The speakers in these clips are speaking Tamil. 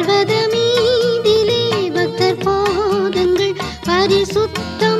பர்வதமீதிலே பக்தர் பாதங்கள் பரிசுத்தம்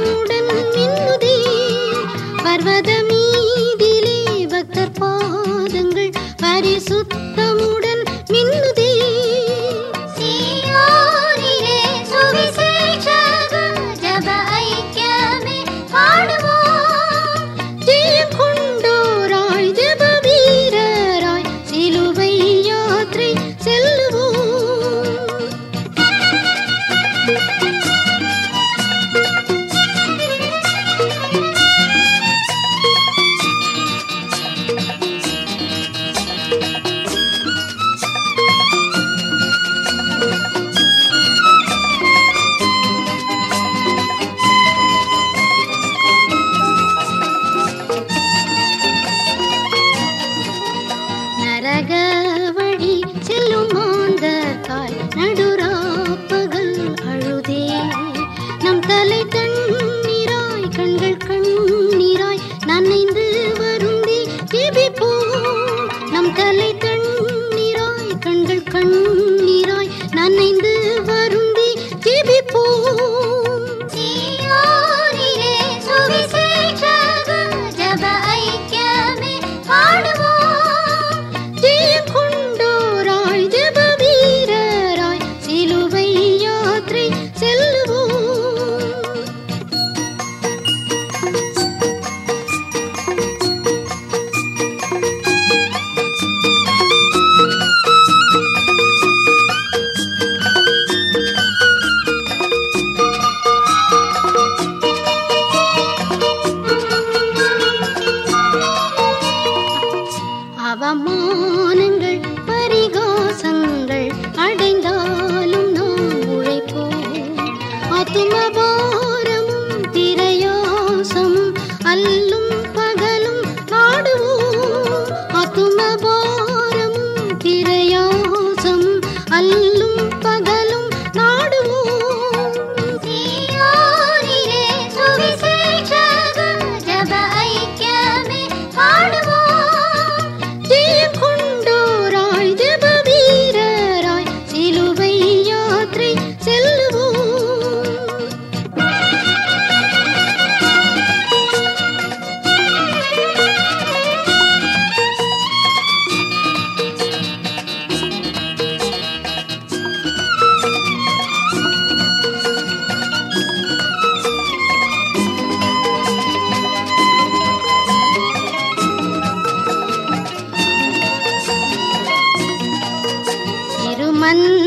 தன் मन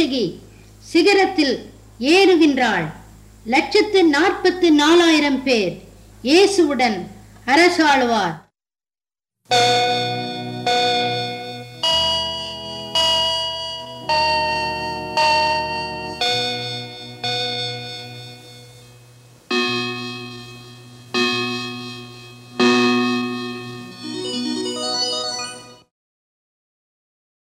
தேசகி சிகரத்தில் ஏறுகின்றாள். லட்சத்து நாற்பத்து நாலாயிரம் பேர் இயேசுவுடன் அரசாழ்வார்